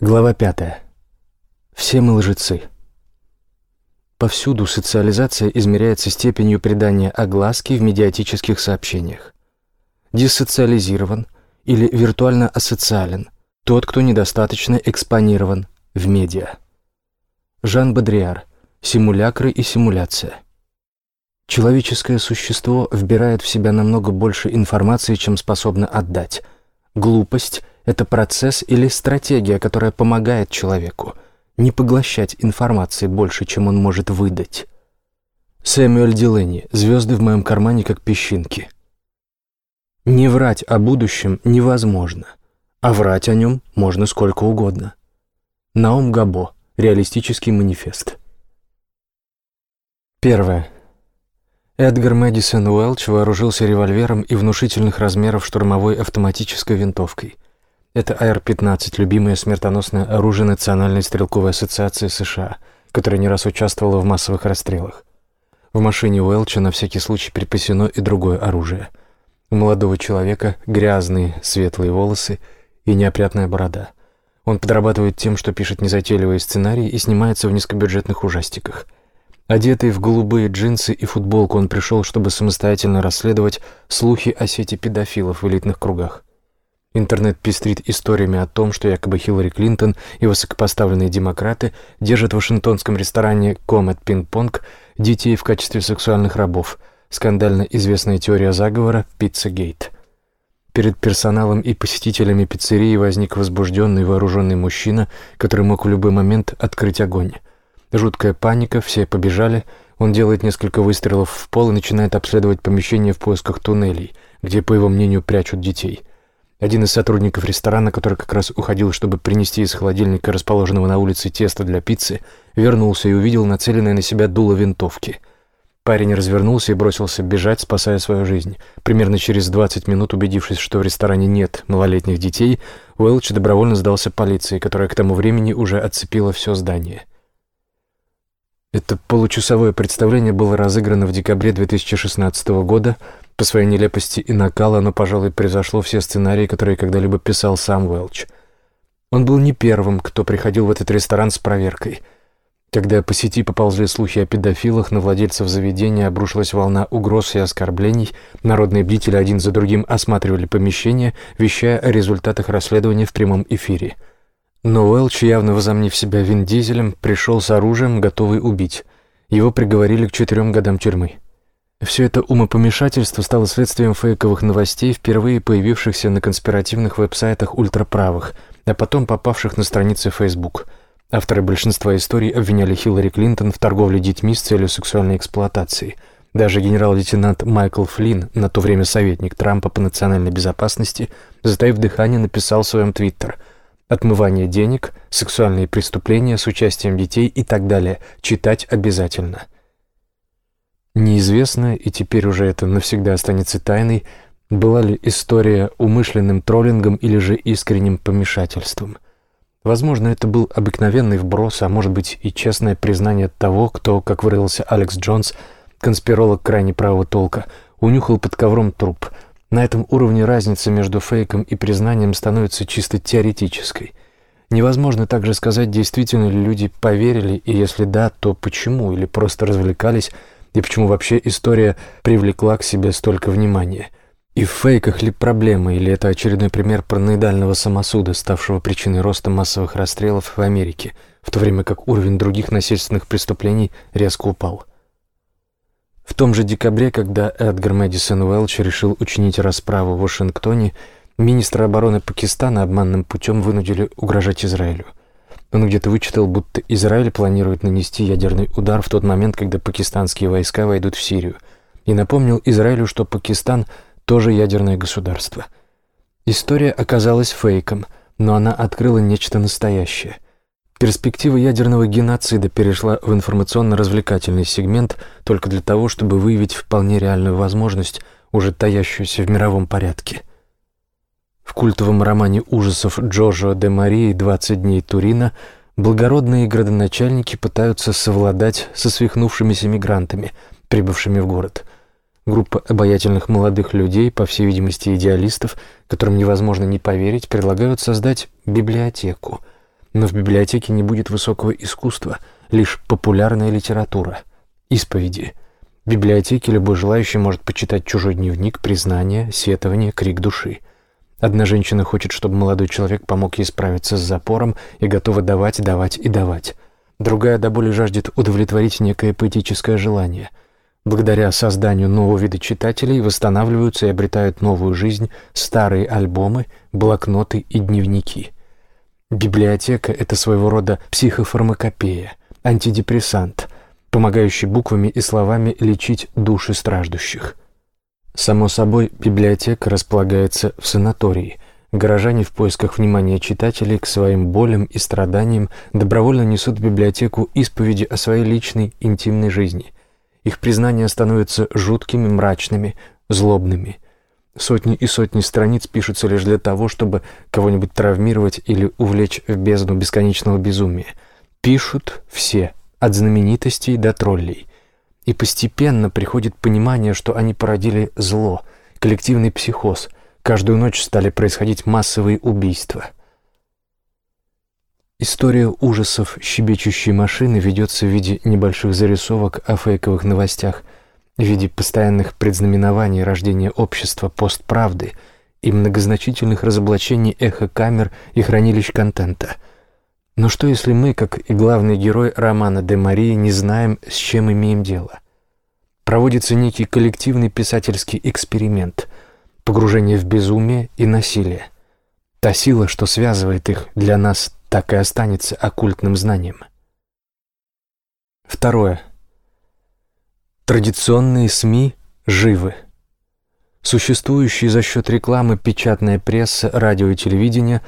Глава пятая. Все мы лжецы. Повсюду социализация измеряется степенью придания огласки в медиатических сообщениях. Десоциализирован или виртуально асоциален тот, кто недостаточно экспонирован в медиа. Жан Бодриар. Симулякры и симуляция. Человеческое существо вбирает в себя намного больше информации, чем способно отдать. Глупость — это процесс или стратегия, которая помогает человеку не поглощать информации больше, чем он может выдать. Сэмюэль Дилени «Звезды в моем кармане, как песчинки». Не врать о будущем невозможно, а врать о нем можно сколько угодно. Наум Габо. Реалистический манифест. Первое. Эдгар Мэдисон Уэлч вооружился револьвером и внушительных размеров штурмовой автоматической винтовкой. Это АР-15, любимое смертоносное оружие Национальной стрелковой ассоциации США, которая не раз участвовала в массовых расстрелах. В машине Уэлча на всякий случай припасено и другое оружие. У молодого человека грязные светлые волосы и неопрятная борода. Он подрабатывает тем, что пишет незатейливые сценарии и снимается в низкобюджетных ужастиках – Одетый в голубые джинсы и футболку, он пришел, чтобы самостоятельно расследовать слухи о сети педофилов в элитных кругах. Интернет пестрит историями о том, что якобы Хиллари Клинтон и высокопоставленные демократы держат в вашингтонском ресторане «Комет Пинг-Понг» детей в качестве сексуальных рабов. Скандально известная теория заговора «Пиццагейт». Перед персоналом и посетителями пиццерии возник возбужденный вооруженный мужчина, который мог в любой момент открыть огонь. Жуткая паника, все побежали. Он делает несколько выстрелов в пол и начинает обследовать помещение в поисках туннелей, где, по его мнению, прячут детей. Один из сотрудников ресторана, который как раз уходил, чтобы принести из холодильника, расположенного на улице, тесто для пиццы, вернулся и увидел нацеленное на себя дуло винтовки. Парень развернулся и бросился бежать, спасая свою жизнь. Примерно через 20 минут, убедившись, что в ресторане нет малолетних детей, Уэлч добровольно сдался полиции, которая к тому времени уже отцепила все здание. Это получасовое представление было разыграно в декабре 2016 года. По своей нелепости и накалу оно, пожалуй, превзошло все сценарии, которые когда-либо писал сам Уэлч. Он был не первым, кто приходил в этот ресторан с проверкой. Когда по сети поползли слухи о педофилах, на владельцев заведения обрушилась волна угроз и оскорблений. Народные бдители один за другим осматривали помещение, вещая о результатах расследования в прямом эфире – но Уэлч, явно возомнив себя Вин Дизелем, пришел с оружием, готовый убить. Его приговорили к четырем годам тюрьмы. Все это умопомешательство стало следствием фейковых новостей, впервые появившихся на конспиративных веб-сайтах ультраправых, а потом попавших на страницы Facebook. Авторы большинства историй обвиняли Хиллари Клинтон в торговле детьми с целью сексуальной эксплуатации. Даже генерал-лейтенант Майкл Флинн, на то время советник Трампа по национальной безопасности, затаив дыхание, написал в своем твиттер – отмывание денег, сексуальные преступления с участием детей и так далее. Читать обязательно. Неизвестно, и теперь уже это навсегда останется тайной, была ли история умышленным троллингом или же искренним помешательством. Возможно, это был обыкновенный вброс, а может быть и честное признание того, кто, как выразился Алекс Джонс, конспиролог крайне правого толка, унюхал под ковром труп – на этом уровне разница между фейком и признанием становится чисто теоретической. Невозможно также сказать, действительно ли люди поверили, и если да, то почему, или просто развлекались, и почему вообще история привлекла к себе столько внимания. И в фейках ли проблема, или это очередной пример параноидального самосуда, ставшего причиной роста массовых расстрелов в Америке, в то время как уровень других насильственных преступлений резко упал. В том же декабре, когда Эдгар Мэдисон Уэлч решил учинить расправу в Вашингтоне, министра обороны Пакистана обманным путем вынудили угрожать Израилю. Он где-то вычитал, будто Израиль планирует нанести ядерный удар в тот момент, когда пакистанские войска войдут в Сирию, и напомнил Израилю, что Пакистан тоже ядерное государство. История оказалась фейком, но она открыла нечто настоящее – Перспектива ядерного геноцида перешла в информационно-развлекательный сегмент только для того, чтобы выявить вполне реальную возможность, уже таящуюся в мировом порядке. В культовом романе ужасов Джорджо де Марии «20 дней Турина» благородные градоначальники пытаются совладать со свихнувшимися мигрантами, прибывшими в город. Группа обаятельных молодых людей, по всей видимости идеалистов, которым невозможно не поверить, предлагают создать библиотеку – но в библиотеке не будет высокого искусства, лишь популярная литература, исповеди. В библиотеке любой желающий может почитать чужой дневник, признание, сетование, крик души. Одна женщина хочет, чтобы молодой человек помог ей справиться с запором и готова давать, давать и давать. Другая до боли жаждет удовлетворить некое поэтическое желание. Благодаря созданию нового вида читателей восстанавливаются и обретают новую жизнь старые альбомы, блокноты и дневники. Библиотека — это своего рода психофармакопея, антидепрессант, помогающий буквами и словами лечить души страждущих. Само собой, библиотека располагается в санатории. Горожане в поисках внимания читателей к своим болям и страданиям добровольно несут в библиотеку исповеди о своей личной интимной жизни. Их признания становятся жуткими, мрачными, злобными – Сотни и сотни страниц пишутся лишь для того, чтобы кого-нибудь травмировать или увлечь в бездну бесконечного безумия. Пишут все, от знаменитостей до троллей. И постепенно приходит понимание, что они породили зло, коллективный психоз. Каждую ночь стали происходить массовые убийства. История ужасов щебечущей машины ведется в виде небольших зарисовок о фейковых новостях – в виде постоянных предзнаменований рождения общества постправды и многозначительных разоблачений эхокамер и хранилищ контента. Но что если мы, как и главный герой романа «Де Марии», не знаем, с чем имеем дело? Проводится некий коллективный писательский эксперимент, погружение в безумие и насилие. Та сила, что связывает их, для нас так и останется оккультным знанием. Второе. Традиционные СМИ живы. Существующие за счет рекламы печатная пресса, радио и телевидение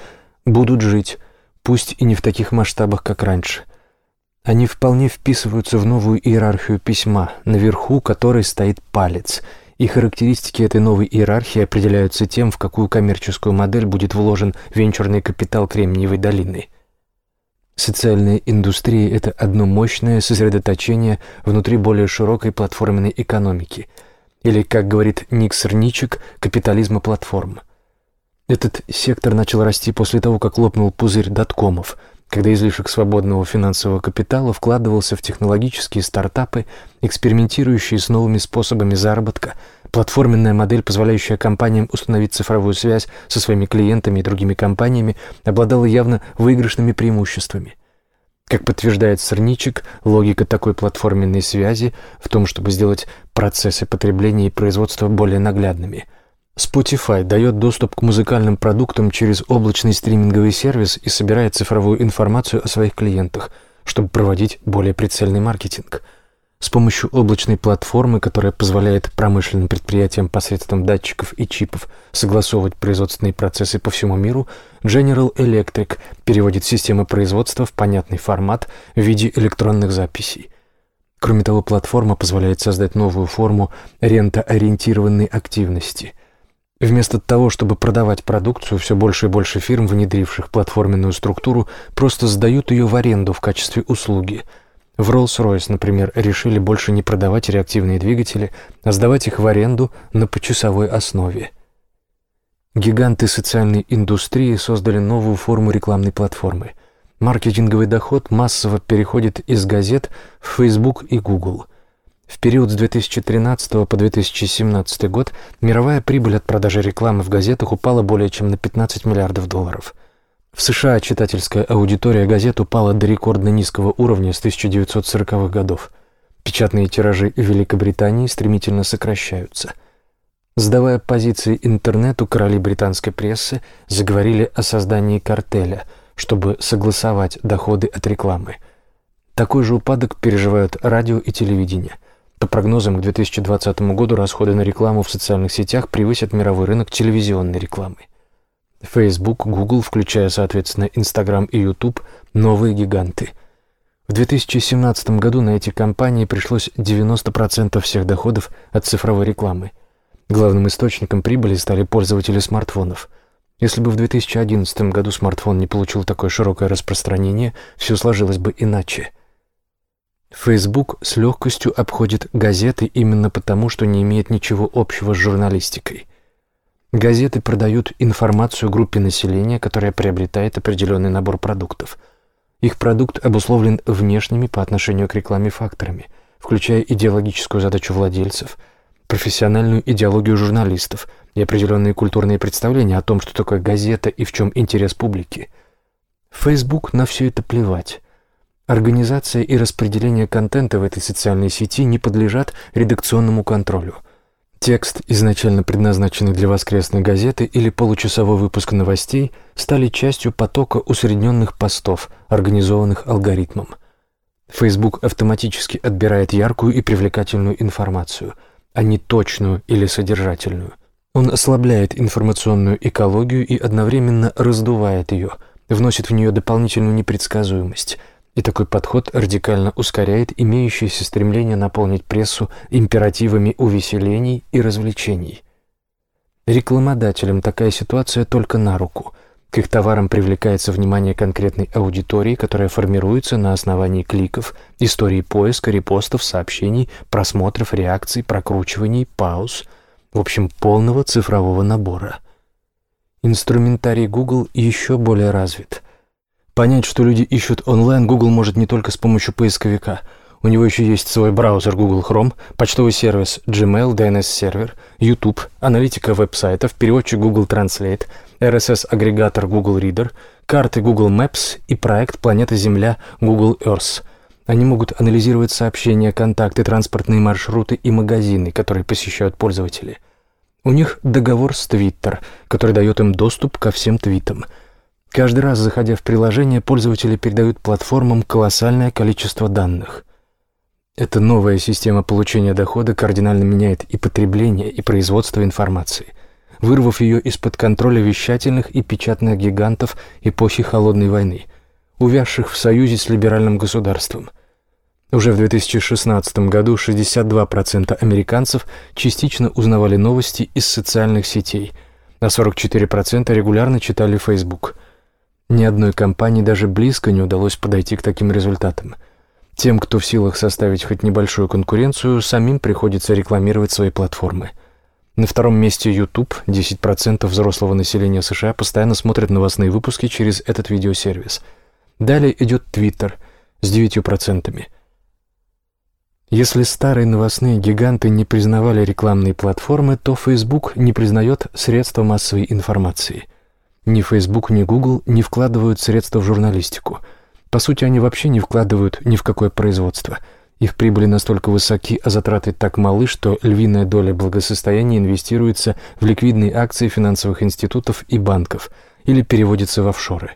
будут жить, пусть и не в таких масштабах, как раньше. Они вполне вписываются в новую иерархию письма, наверху которой стоит палец, и характеристики этой новой иерархии определяются тем, в какую коммерческую модель будет вложен венчурный капитал Кремниевой долины – Социальная индустрия – это одно мощное сосредоточение внутри более широкой платформенной экономики, или, как говорит Ник Срничек, капитализма платформ. Этот сектор начал расти после того, как лопнул пузырь доткомов, когда излишек свободного финансового капитала вкладывался в технологические стартапы, экспериментирующие с новыми способами заработка, платформенная модель, позволяющая компаниям установить цифровую связь со своими клиентами и другими компаниями, обладала явно выигрышными преимуществами. Как подтверждает Сорничек, логика такой платформенной связи в том, чтобы сделать процессы потребления и производства более наглядными. Spotify дает доступ к музыкальным продуктам через облачный стриминговый сервис и собирает цифровую информацию о своих клиентах, чтобы проводить более прицельный маркетинг – с помощью облачной платформы, которая позволяет промышленным предприятиям посредством датчиков и чипов согласовывать производственные процессы по всему миру, General Electric переводит системы производства в понятный формат в виде электронных записей. Кроме того, платформа позволяет создать новую форму рентоориентированной активности. Вместо того, чтобы продавать продукцию, все больше и больше фирм, внедривших платформенную структуру, просто сдают ее в аренду в качестве услуги – в Rolls-Royce, например, решили больше не продавать реактивные двигатели, а сдавать их в аренду на почасовой основе. Гиганты социальной индустрии создали новую форму рекламной платформы. Маркетинговый доход массово переходит из газет в Facebook и Google. В период с 2013 по 2017 год мировая прибыль от продажи рекламы в газетах упала более чем на 15 миллиардов долларов – в США читательская аудитория газет упала до рекордно низкого уровня с 1940-х годов. Печатные тиражи в Великобритании стремительно сокращаются. Сдавая позиции интернету, короли британской прессы заговорили о создании картеля, чтобы согласовать доходы от рекламы. Такой же упадок переживают радио и телевидение. По прогнозам, к 2020 году расходы на рекламу в социальных сетях превысят мировой рынок телевизионной рекламы. Facebook, Google, включая, соответственно, Instagram и YouTube, новые гиганты. В 2017 году на эти компании пришлось 90% всех доходов от цифровой рекламы. Главным источником прибыли стали пользователи смартфонов. Если бы в 2011 году смартфон не получил такое широкое распространение, все сложилось бы иначе. Facebook с легкостью обходит газеты именно потому, что не имеет ничего общего с журналистикой. Газеты продают информацию группе населения, которая приобретает определенный набор продуктов – Их продукт обусловлен внешними по отношению к рекламе факторами, включая идеологическую задачу владельцев, профессиональную идеологию журналистов и определенные культурные представления о том, что такое газета и в чем интерес публики. Facebook на все это плевать. Организация и распределение контента в этой социальной сети не подлежат редакционному контролю. Текст, изначально предназначенный для воскресной газеты или получасовой выпуск новостей, стали частью потока усредненных постов, организованных алгоритмом. Facebook автоматически отбирает яркую и привлекательную информацию, а не точную или содержательную. Он ослабляет информационную экологию и одновременно раздувает ее, вносит в нее дополнительную непредсказуемость – и такой подход радикально ускоряет имеющееся стремление наполнить прессу императивами увеселений и развлечений. Рекламодателям такая ситуация только на руку. К их товарам привлекается внимание конкретной аудитории, которая формируется на основании кликов, истории поиска, репостов, сообщений, просмотров, реакций, прокручиваний, пауз, в общем, полного цифрового набора. Инструментарий Google еще более развит – Понять, что люди ищут онлайн, Google может не только с помощью поисковика. У него еще есть свой браузер Google Chrome, почтовый сервис Gmail, DNS-сервер, YouTube, аналитика веб-сайтов, переводчик Google Translate, RSS-агрегатор Google Reader, карты Google Maps и проект «Планета Земля» Google Earth. Они могут анализировать сообщения, контакты, транспортные маршруты и магазины, которые посещают пользователи. У них договор с Twitter, который дает им доступ ко всем твитам – Каждый раз, заходя в приложение, пользователи передают платформам колоссальное количество данных. Эта новая система получения дохода кардинально меняет и потребление, и производство информации, вырвав ее из-под контроля вещательных и печатных гигантов эпохи Холодной войны, увязших в союзе с либеральным государством. Уже в 2016 году 62% американцев частично узнавали новости из социальных сетей, а 44% регулярно читали Facebook – ни одной компании даже близко не удалось подойти к таким результатам. Тем, кто в силах составить хоть небольшую конкуренцию, самим приходится рекламировать свои платформы. На втором месте YouTube. 10% взрослого населения США постоянно смотрят новостные выпуски через этот видеосервис. Далее идет Twitter с 9%. Если старые новостные гиганты не признавали рекламные платформы, то Facebook не признает средства массовой информации – ни Facebook, ни Google не вкладывают средства в журналистику. По сути, они вообще не вкладывают ни в какое производство. Их прибыли настолько высоки, а затраты так малы, что львиная доля благосостояния инвестируется в ликвидные акции финансовых институтов и банков или переводится в офшоры.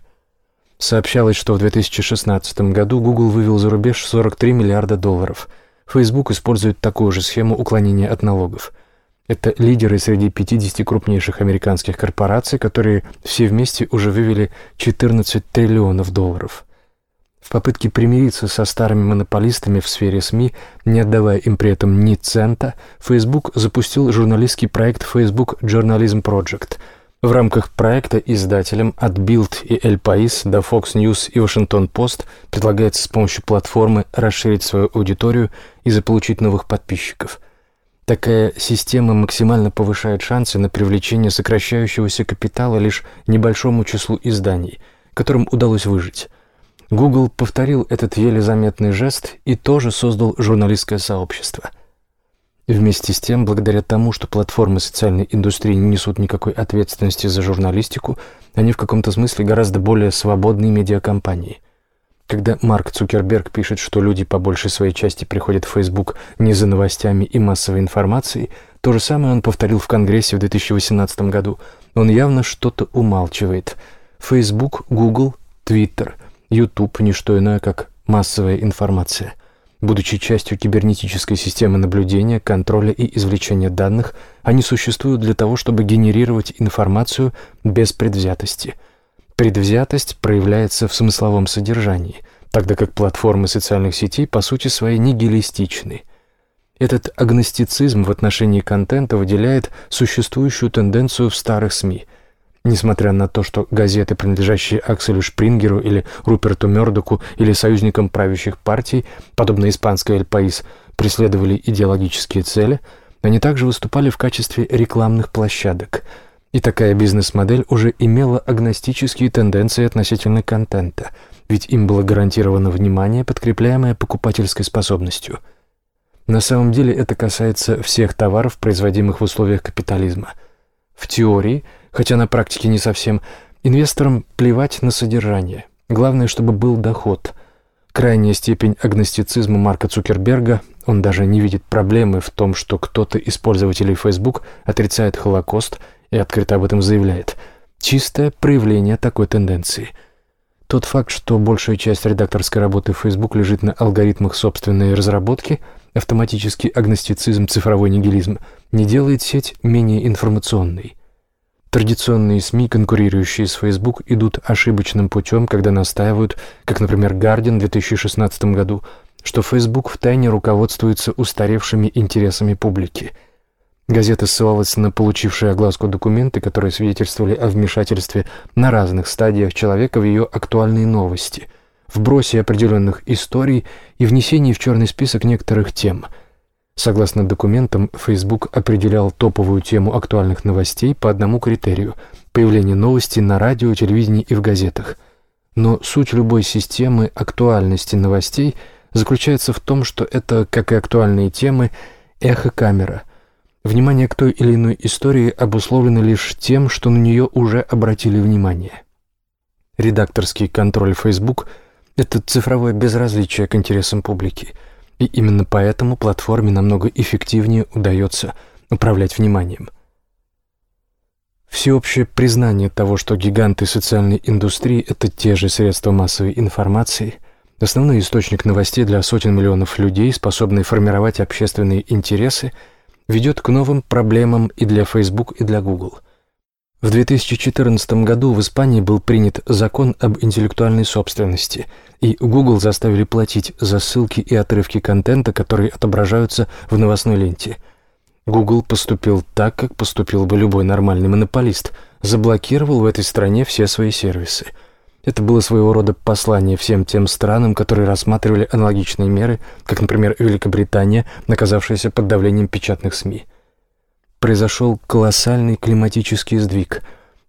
Сообщалось, что в 2016 году Google вывел за рубеж 43 миллиарда долларов. Facebook использует такую же схему уклонения от налогов – это лидеры среди 50 крупнейших американских корпораций, которые все вместе уже вывели 14 триллионов долларов. В попытке примириться со старыми монополистами в сфере СМИ, не отдавая им при этом ни цента, Facebook запустил журналистский проект Facebook Journalism Project. В рамках проекта издателям от Bild и El País до Fox News и Washington Post предлагается с помощью платформы расширить свою аудиторию и заполучить новых подписчиков – Такая система максимально повышает шансы на привлечение сокращающегося капитала лишь небольшому числу изданий, которым удалось выжить. Google повторил этот еле заметный жест и тоже создал журналистское сообщество. Вместе с тем, благодаря тому, что платформы социальной индустрии не несут никакой ответственности за журналистику, они в каком-то смысле гораздо более свободные медиакомпании. Когда Марк Цукерберг пишет, что люди по большей своей части приходят в Facebook не за новостями и массовой информацией, то же самое он повторил в Конгрессе в 2018 году. Он явно что-то умалчивает. Facebook, Google, Twitter, YouTube – не что иное, как массовая информация. Будучи частью кибернетической системы наблюдения, контроля и извлечения данных, они существуют для того, чтобы генерировать информацию без предвзятости – Предвзятость проявляется в смысловом содержании, тогда как платформы социальных сетей по сути своей нигилистичны. Этот агностицизм в отношении контента выделяет существующую тенденцию в старых СМИ. Несмотря на то, что газеты, принадлежащие Акселю Шпрингеру или Руперту Мёрдоку или союзникам правящих партий, подобно испанской «Эль Паис», преследовали идеологические цели, они также выступали в качестве рекламных площадок – и такая бизнес-модель уже имела агностические тенденции относительно контента, ведь им было гарантировано внимание, подкрепляемое покупательской способностью. На самом деле это касается всех товаров, производимых в условиях капитализма. В теории, хотя на практике не совсем, инвесторам плевать на содержание. Главное, чтобы был доход. Крайняя степень агностицизма Марка Цукерберга, он даже не видит проблемы в том, что кто-то из пользователей Facebook отрицает Холокост и открыто об этом заявляет. Чистое проявление такой тенденции – тот факт, что большая часть редакторской работы в Facebook лежит на алгоритмах собственной разработки, автоматический агностицизм, цифровой нигилизм, не делает сеть менее информационной. Традиционные СМИ, конкурирующие с Facebook, идут ошибочным путем, когда настаивают, как, например, Guardian в 2016 году, что Facebook втайне руководствуется устаревшими интересами публики – Газета ссылалась на получившие огласку документы, которые свидетельствовали о вмешательстве на разных стадиях человека в ее актуальные новости, вбросе определенных историй и внесении в черный список некоторых тем. Согласно документам, Facebook определял топовую тему актуальных новостей по одному критерию – появление новости на радио, телевидении и в газетах. Но суть любой системы актуальности новостей заключается в том, что это, как и актуальные темы, эхо-камера – Внимание к той или иной истории обусловлено лишь тем, что на нее уже обратили внимание. Редакторский контроль Facebook – это цифровое безразличие к интересам публики, и именно поэтому платформе намного эффективнее удается управлять вниманием. Всеобщее признание того, что гиганты социальной индустрии – это те же средства массовой информации, основной источник новостей для сотен миллионов людей, способный формировать общественные интересы – ведет к новым проблемам и для Facebook, и для Google. В 2014 году в Испании был принят закон об интеллектуальной собственности, и Google заставили платить за ссылки и отрывки контента, которые отображаются в новостной ленте. Google поступил так, как поступил бы любой нормальный монополист, заблокировал в этой стране все свои сервисы – это было своего рода послание всем тем странам, которые рассматривали аналогичные меры, как, например, Великобритания, наказавшаяся под давлением печатных СМИ. Произошел колоссальный климатический сдвиг.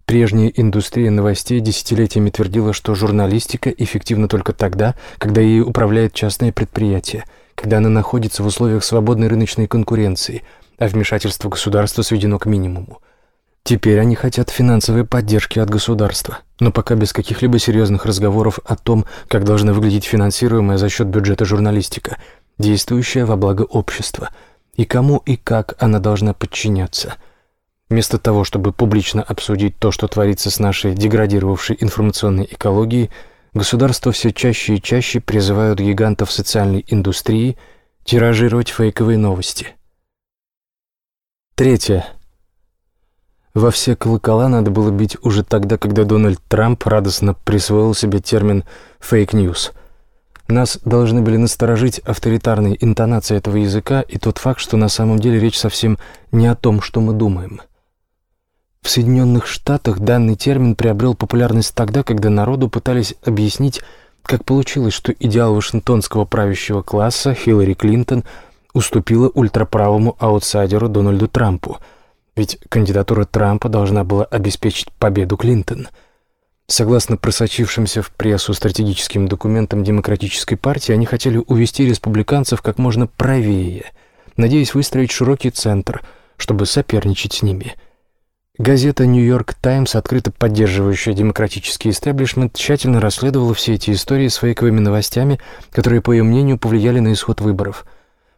Прежняя индустрия новостей десятилетиями твердила, что журналистика эффективна только тогда, когда ею управляет частное предприятие, когда она находится в условиях свободной рыночной конкуренции, а вмешательство государства сведено к минимуму. Теперь они хотят финансовой поддержки от государства, но пока без каких-либо серьезных разговоров о том, как должна выглядеть финансируемая за счет бюджета журналистика, действующая во благо общества, и кому и как она должна подчиняться. Вместо того, чтобы публично обсудить то, что творится с нашей деградировавшей информационной экологией, государства все чаще и чаще призывают гигантов социальной индустрии тиражировать фейковые новости. Третье. Во все колокола надо было бить уже тогда, когда Дональд Трамп радостно присвоил себе термин «fake news». Нас должны были насторожить авторитарные интонации этого языка и тот факт, что на самом деле речь совсем не о том, что мы думаем. В Соединенных Штатах данный термин приобрел популярность тогда, когда народу пытались объяснить, как получилось, что идеал вашингтонского правящего класса Хиллари Клинтон уступила ультраправому аутсайдеру Дональду Трампу – ведь кандидатура Трампа должна была обеспечить победу Клинтон. Согласно просочившимся в прессу стратегическим документам Демократической партии, они хотели увести республиканцев как можно правее, надеясь выстроить широкий центр, чтобы соперничать с ними. Газета «Нью-Йорк Таймс», открыто поддерживающая демократический истеблишмент, тщательно расследовала все эти истории с фейковыми новостями, которые, по ее мнению, повлияли на исход выборов –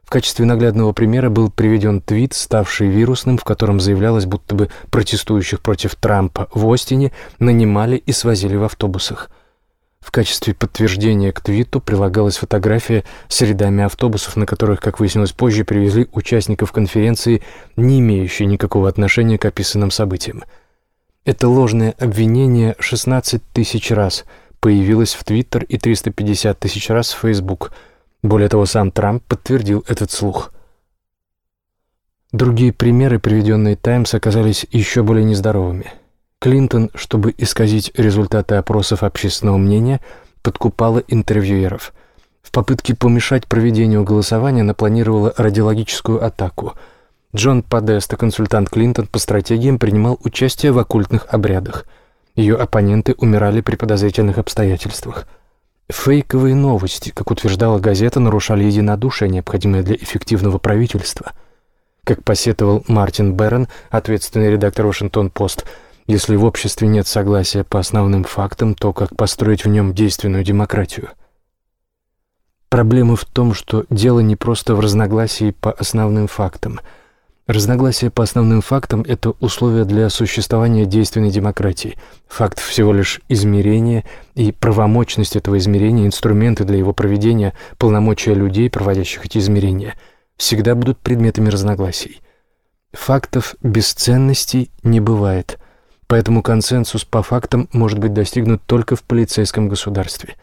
в качестве наглядного примера был приведен твит, ставший вирусным, в котором заявлялось, будто бы протестующих против Трампа в Остине нанимали и свозили в автобусах. В качестве подтверждения к твиту прилагалась фотография с рядами автобусов, на которых, как выяснилось позже, привезли участников конференции, не имеющие никакого отношения к описанным событиям. Это ложное обвинение 16 тысяч раз появилось в Твиттер и 350 тысяч раз в Фейсбук – более того, сам Трамп подтвердил этот слух. Другие примеры, приведенные «Таймс», оказались еще более нездоровыми. Клинтон, чтобы исказить результаты опросов общественного мнения, подкупала интервьюеров. В попытке помешать проведению голосования она планировала радиологическую атаку. Джон Подеста, консультант Клинтон по стратегиям, принимал участие в оккультных обрядах. Ее оппоненты умирали при подозрительных обстоятельствах – Фейковые новости, как утверждала газета, нарушали единодушие, необходимое для эффективного правительства. Как посетовал Мартин Берн, ответственный редактор «Вашингтон-Пост», если в обществе нет согласия по основным фактам, то как построить в нем действенную демократию? Проблема в том, что дело не просто в разногласии по основным фактам. Разногласия по основным фактам – это условия для существования действенной демократии. Факт всего лишь измерения и правомочность этого измерения, инструменты для его проведения, полномочия людей, проводящих эти измерения, всегда будут предметами разногласий. Фактов без ценностей не бывает – Поэтому консенсус по фактам может быть достигнут только в полицейском государстве.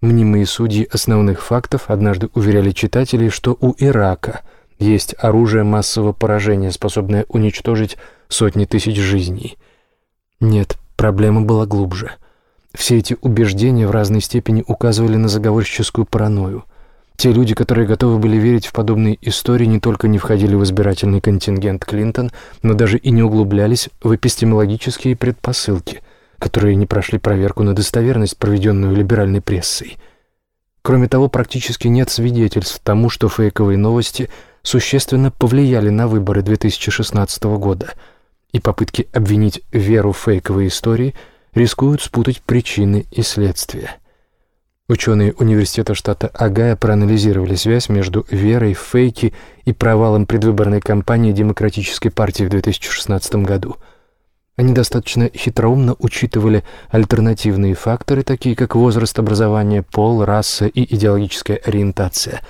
Мнимые судьи основных фактов однажды уверяли читателей, что у Ирака есть оружие массового поражения, способное уничтожить сотни тысяч жизней. Нет, проблема была глубже. Все эти убеждения в разной степени указывали на заговорщическую паранойю – те люди, которые готовы были верить в подобные истории, не только не входили в избирательный контингент Клинтон, но даже и не углублялись в эпистемологические предпосылки, которые не прошли проверку на достоверность, проведенную либеральной прессой. Кроме того, практически нет свидетельств тому, что фейковые новости существенно повлияли на выборы 2016 года, и попытки обвинить веру в фейковые истории рискуют спутать причины и следствия. Ученые университета штата Агая проанализировали связь между верой в фейки и провалом предвыборной кампании Демократической партии в 2016 году. Они достаточно хитроумно учитывали альтернативные факторы, такие как возраст образования, пол, раса и идеологическая ориентация.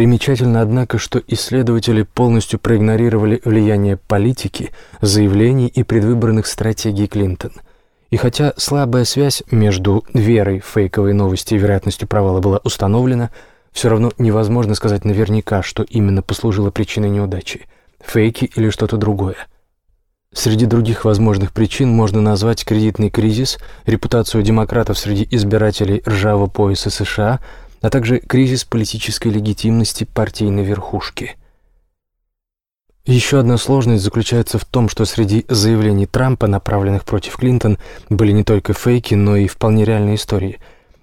Примечательно, однако, что исследователи полностью проигнорировали влияние политики, заявлений и предвыборных стратегий Клинтон – и хотя слабая связь между верой в фейковые новости и вероятностью провала была установлена, все равно невозможно сказать наверняка, что именно послужило причиной неудачи – фейки или что-то другое. Среди других возможных причин можно назвать кредитный кризис, репутацию демократов среди избирателей ржавого пояса США, а также кризис политической легитимности партийной верхушки – еще одна сложность заключается в том, что среди заявлений Трампа, направленных против Клинтон, были не только фейки, но и вполне реальные истории.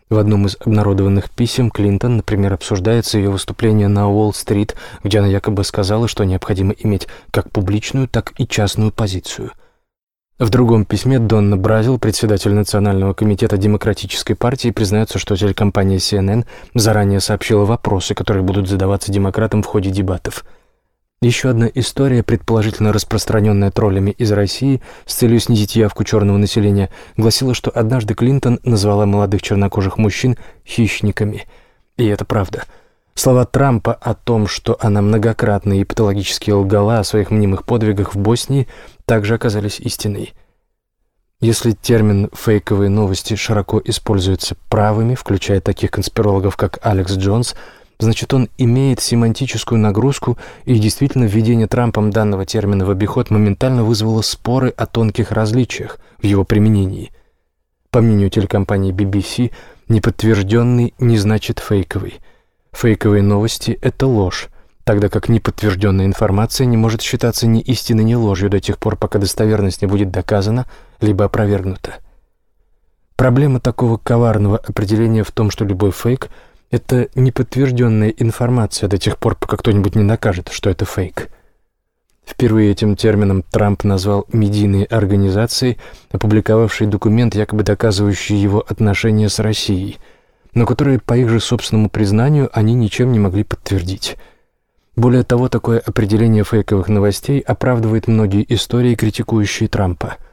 В одном из обнародованных писем Клинтон, например, обсуждается ее выступление на Уолл-стрит, где она якобы сказала, что необходимо иметь как публичную, так и частную позицию. В другом письме Донна Бразил, председатель Национального комитета Демократической партии, признается, что телекомпания CNN заранее сообщила вопросы, которые будут задаваться демократам в ходе дебатов – еще одна история, предположительно распространенная троллями из России с целью снизить явку черного населения, гласила, что однажды Клинтон назвала молодых чернокожих мужчин «хищниками». И это правда. Слова Трампа о том, что она многократно и патологически лгала о своих мнимых подвигах в Боснии, также оказались истиной. Если термин «фейковые новости» широко используется правыми, включая таких конспирологов, как Алекс Джонс – значит, он имеет семантическую нагрузку, и действительно введение Трампом данного термина в обиход моментально вызвало споры о тонких различиях в его применении. По мнению телекомпании BBC, неподтвержденный не значит фейковый. Фейковые новости – это ложь, тогда как неподтвержденная информация не может считаться ни истиной, ни ложью до тех пор, пока достоверность не будет доказана либо опровергнута. Проблема такого коварного определения в том, что любой фейк – это неподтвержденная информация до тех пор, пока кто-нибудь не накажет, что это фейк. Впервые этим термином Трамп назвал медийные организации, опубликовавшие документ, якобы доказывающий его отношения с Россией, но которые, по их же собственному признанию, они ничем не могли подтвердить. Более того, такое определение фейковых новостей оправдывает многие истории, критикующие Трампа –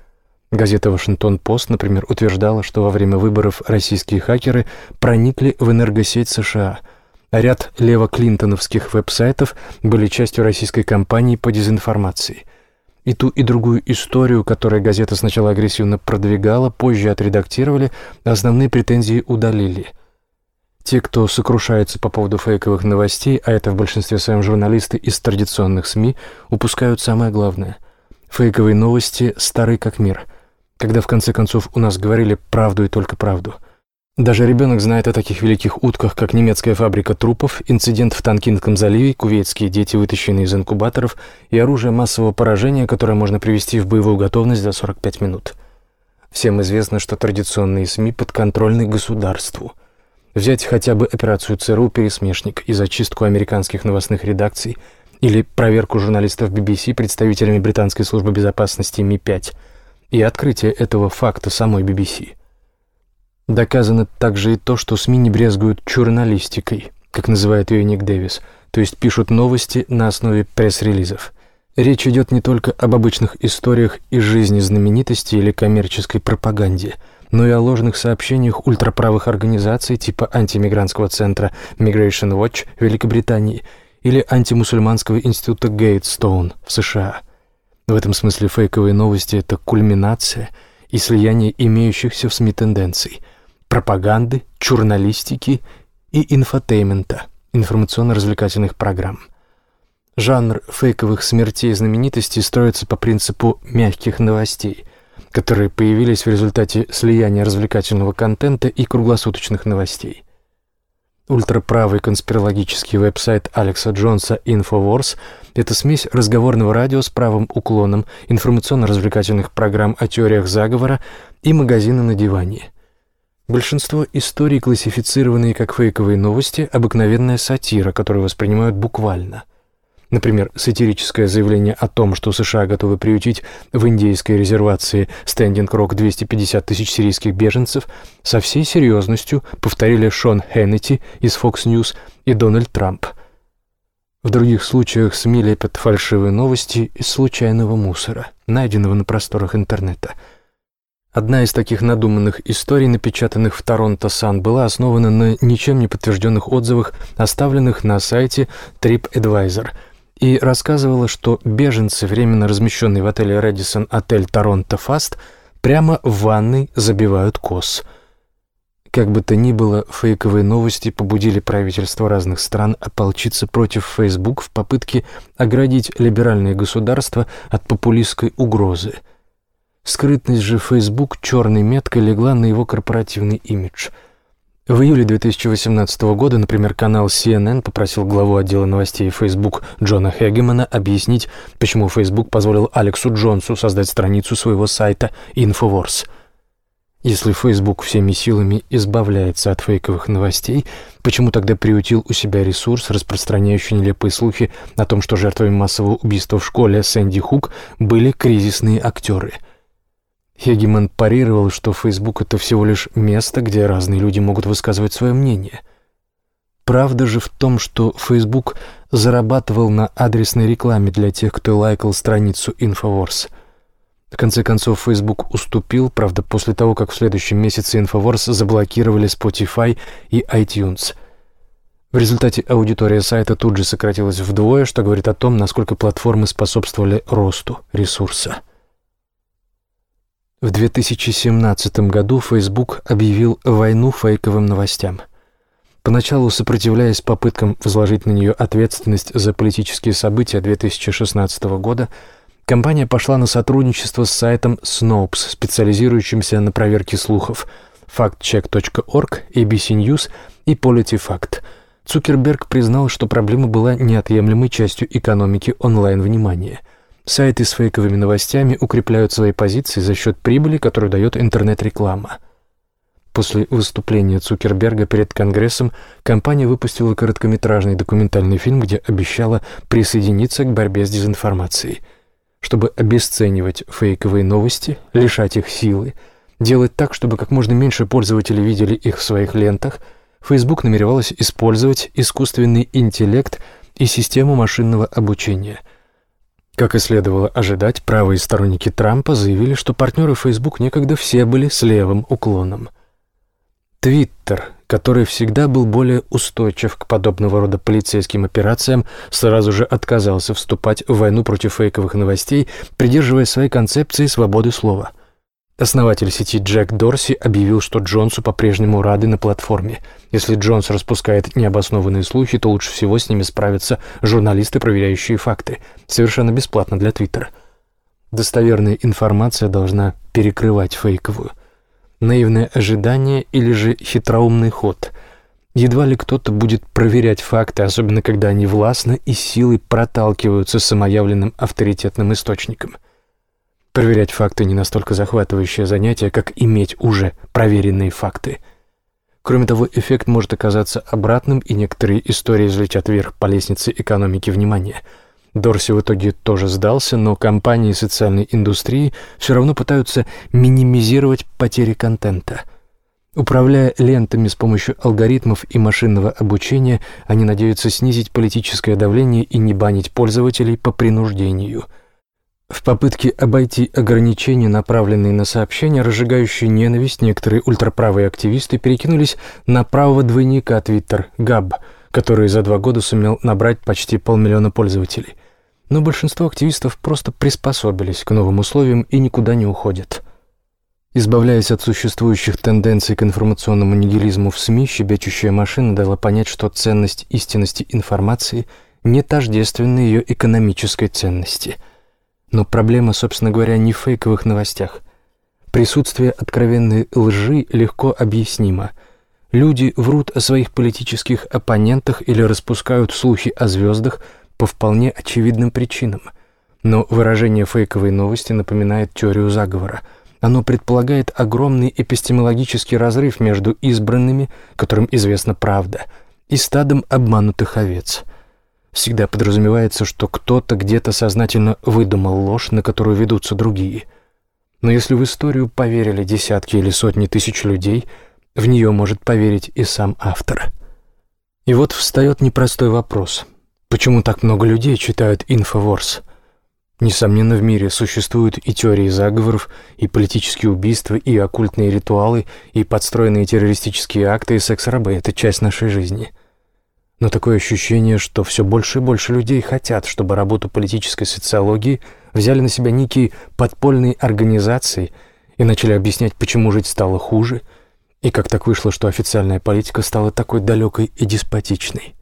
Газета «Вашингтон-Пост», например, утверждала, что во время выборов российские хакеры проникли в энергосеть США, а ряд лево-клинтоновских веб-сайтов были частью российской кампании по дезинформации. И ту, и другую историю, которую газета сначала агрессивно продвигала, позже отредактировали, основные претензии удалили. Те, кто сокрушается по поводу фейковых новостей, а это в большинстве своем журналисты из традиционных СМИ, упускают самое главное. Фейковые новости стары как мир – когда в конце концов у нас говорили правду и только правду. Даже ребенок знает о таких великих утках, как немецкая фабрика трупов, инцидент в Танкинском заливе, кувейтские дети, вытащенные из инкубаторов, и оружие массового поражения, которое можно привести в боевую готовность за 45 минут. Всем известно, что традиционные СМИ подконтрольны государству. Взять хотя бы операцию ЦРУ «Пересмешник» и зачистку американских новостных редакций или проверку журналистов BBC представителями британской службы безопасности Ми-5 и открытие этого факта самой BBC. Доказано также и то, что СМИ не брезгуют журналистикой, как называет ее Ник Дэвис, то есть пишут новости на основе пресс-релизов. Речь идет не только об обычных историях из жизни знаменитостей или коммерческой пропаганде – но и о ложных сообщениях ультраправых организаций типа антимигрантского центра Migration Watch Великобритании или антимусульманского института Гейтстоун в США. В этом смысле фейковые новости – это кульминация и слияние имеющихся в СМИ тенденций – пропаганды, журналистики и инфотейнмента, информационно-развлекательных программ. Жанр фейковых смертей знаменитостей строится по принципу мягких новостей – которые появились в результате слияния развлекательного контента и круглосуточных новостей. Ультраправый конспирологический веб-сайт Алекса Джонса Infowars – это смесь разговорного радио с правым уклоном, информационно-развлекательных программ о теориях заговора и магазина на диване. Большинство историй, классифицированные как фейковые новости, обыкновенная сатира, которую воспринимают буквально – Например, сатирическое заявление о том, что США готовы приютить в индейской резервации Стендинг-Рок 250 тысяч сирийских беженцев, со всей серьезностью повторили Шон Хеннети из Fox News и Дональд Трамп. В других случаях СМИ лепят фальшивые новости из случайного мусора, найденного на просторах интернета. Одна из таких надуманных историй, напечатанных в Торонто Сан, была основана на ничем не подтвержденных отзывах, оставленных на сайте TripAdvisor – и рассказывала, что беженцы, временно размещенные в отеле «Рэдисон» отель «Торонто Фаст», прямо в ванной забивают кос. Как бы то ни было, фейковые новости побудили правительства разных стран ополчиться против Facebook в попытке оградить либеральные государства от популистской угрозы. Скрытность же Facebook черной меткой легла на его корпоративный имидж – в июле 2018 года, например, канал CNN попросил главу отдела новостей Facebook Джона Хегемана объяснить, почему Facebook позволил Алексу Джонсу создать страницу своего сайта Infowars. Если Facebook всеми силами избавляется от фейковых новостей, почему тогда приутил у себя ресурс, распространяющий нелепые слухи о том, что жертвами массового убийства в школе Сэнди Хук были кризисные актеры – Хегеман парировал, что Facebook — это всего лишь место, где разные люди могут высказывать свое мнение. Правда же в том, что Facebook зарабатывал на адресной рекламе для тех, кто лайкал страницу Infowars. В конце концов, Facebook уступил, правда, после того, как в следующем месяце Infowars заблокировали Spotify и iTunes. В результате аудитория сайта тут же сократилась вдвое, что говорит о том, насколько платформы способствовали росту ресурса. В 2017 году Facebook объявил войну фейковым новостям. Поначалу сопротивляясь попыткам возложить на нее ответственность за политические события 2016 года, компания пошла на сотрудничество с сайтом Snopes, специализирующимся на проверке слухов, factcheck.org, ABC News и PolitiFact. Цукерберг признал, что проблема была неотъемлемой частью экономики онлайн-внимания – Сайты с фейковыми новостями укрепляют свои позиции за счет прибыли, которую дает интернет-реклама. После выступления Цукерберга перед Конгрессом компания выпустила короткометражный документальный фильм, где обещала присоединиться к борьбе с дезинформацией. Чтобы обесценивать фейковые новости, лишать их силы, делать так, чтобы как можно меньше пользователей видели их в своих лентах, Facebook намеревалась использовать искусственный интеллект и систему машинного обучения – как и следовало ожидать, правые сторонники Трампа заявили, что партнеры Facebook некогда все были с левым уклоном. Твиттер, который всегда был более устойчив к подобного рода полицейским операциям, сразу же отказался вступать в войну против фейковых новостей, придерживаясь своей концепции свободы слова – Основатель сети Джек Дорси объявил, что Джонсу по-прежнему рады на платформе. Если Джонс распускает необоснованные слухи, то лучше всего с ними справятся журналисты, проверяющие факты. Совершенно бесплатно для Твиттера. Достоверная информация должна перекрывать фейковую. Наивное ожидание или же хитроумный ход. Едва ли кто-то будет проверять факты, особенно когда они властно и силой проталкиваются самоявленным авторитетным источником. Проверять факты не настолько захватывающее занятие, как иметь уже проверенные факты. Кроме того, эффект может оказаться обратным, и некоторые истории взлетят вверх по лестнице экономики внимания. Дорси в итоге тоже сдался, но компании социальной индустрии все равно пытаются минимизировать потери контента – Управляя лентами с помощью алгоритмов и машинного обучения, они надеются снизить политическое давление и не банить пользователей по принуждению. В попытке обойти ограничения, направленные на сообщения, разжигающие ненависть, некоторые ультраправые активисты перекинулись на правого двойника Twitter, Габ, который за два года сумел набрать почти полмиллиона пользователей. Но большинство активистов просто приспособились к новым условиям и никуда не уходят. Избавляясь от существующих тенденций к информационному нигилизму в СМИ, щебечущая машина дала понять, что ценность истинности информации не тождественна ее экономической ценности. Но проблема, собственно говоря, не в фейковых новостях. Присутствие откровенной лжи легко объяснимо. Люди врут о своих политических оппонентах или распускают слухи о звездах по вполне очевидным причинам. Но выражение фейковой новости напоминает теорию заговора – оно предполагает огромный эпистемологический разрыв между избранными, которым известна правда, и стадом обманутых овец. Всегда подразумевается, что кто-то где-то сознательно выдумал ложь, на которую ведутся другие. Но если в историю поверили десятки или сотни тысяч людей, в нее может поверить и сам автор. И вот встает непростой вопрос. Почему так много людей читают «Инфоворс»? Несомненно, в мире существуют и теории заговоров, и политические убийства, и оккультные ритуалы, и подстроенные террористические акты, и секс-рабы — это часть нашей жизни. Но такое ощущение, что все больше и больше людей хотят, чтобы работу политической социологии взяли на себя некие подпольные организации и начали объяснять, почему жить стало хуже, и как так вышло, что официальная политика стала такой далекой и деспотичной.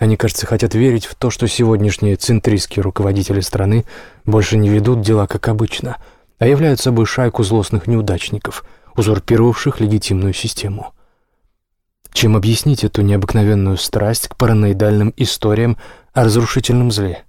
Они, кажется, хотят верить в то, что сегодняшние центристские руководители страны больше не ведут дела как обычно, а являются собой шайку злостных неудачников, узурпировавших легитимную систему. Чем объяснить эту необыкновенную страсть к параноидальным историям о разрушительном зле?